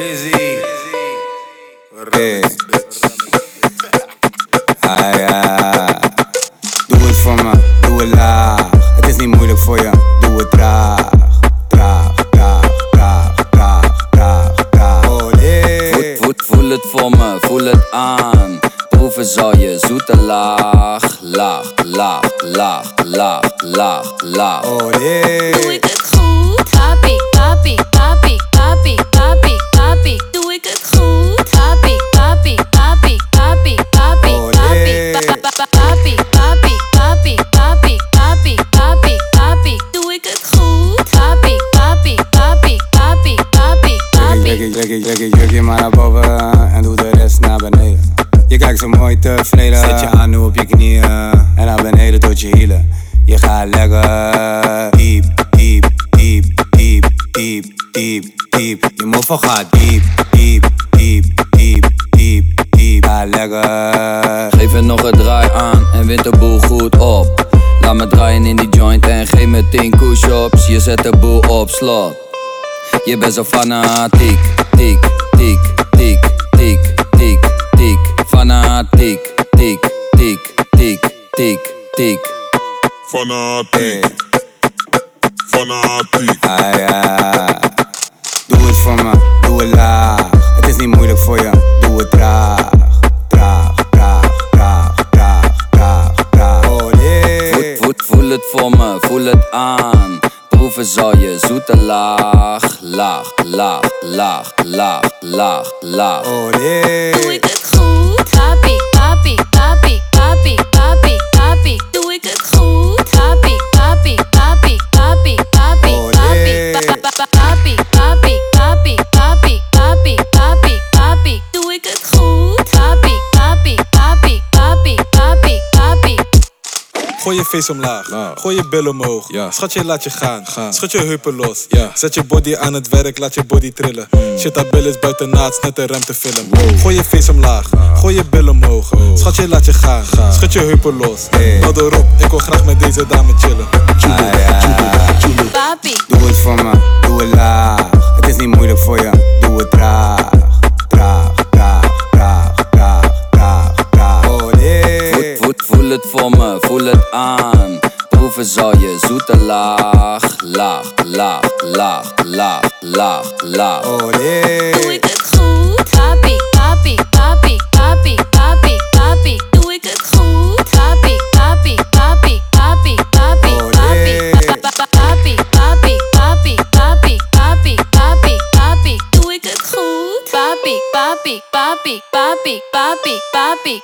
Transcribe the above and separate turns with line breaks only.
Busy.
Hey. Ah ja. Doe het voor me, doe het laag. Het is niet moeilijk voor je, doe het traag. Traag, traag, traag, traag, traag, traag. Oh nee.
Voet, voet, voel het voor me, voel het aan. Proeven zal je zoete laag, laag, laag, laag, laag, laag, laag.
Oh nee.
Doe ik het goed? Papi.
je, trek je, maar naar boven en doe de rest naar beneden. Je kijkt zo mooi tevreden. Zet je aan nu op je knieën en naar beneden tot je hielen. Je gaat lekker diep, diep, diep, diep, diep, diep, diep. Je mofo gaat diep, diep, diep, diep, diep, diep. Ga lekker.
Geef er nog een draai aan en wint de boel goed op. Laat me draaien in die joint en geef me 10 push-ups. Je zet de boel op slot. Je bent zo fanatiek, tiek, tiek, tiek, tiek, tiek, tiek. Fanatiek, tiek, tiek, tiek, tiek, tiek.
Fanatiek, fanatiek.
Ah ja. Doe het voor me, doe het laag. Het is niet moeilijk voor je, doe het traag. Traag, traag, traag, traag, traag, traag. Oh nee.
Voel het voor me, voel het aan. Proeven zal je zoete laag, laag, laag, laag, laag, laag, laag.
Oh nee.
Doe ik het goed?
Gooi je face omlaag, gooi je bil omhoog.
Ja.
Schat je laat je gaan,
Gaan.
schud je heupen los.
Ja.
Zet je body aan het werk, laat je body trillen. Shit, dat bil is buiten naad, net een ruimtefilm. Gooi je face omlaag, gooi je bil omhoog. Schat je laat je gaan, schud je heupen los.
Hey.
Hou erop, ik wil graag met deze dame chillen.
Ah ja.
Papi,
Doe het voor me, doe het laag. Het is niet moeilijk voor je, doe het
voel het voor me, voel het aan. Proeven zal je zoete laag, laag, laag, laag, laag, laag, laag.
Oh nee.
doe ik het goed? Papi, papi, papi, papi, papi, papi. Doe ik het goed? Papi, papi, papi, papi, papi,
Oh,
papi, papi, papi, papi, papi, papi, papi, papi. Doe ik het goed? Papi, papi, papi, papi, papi, papi,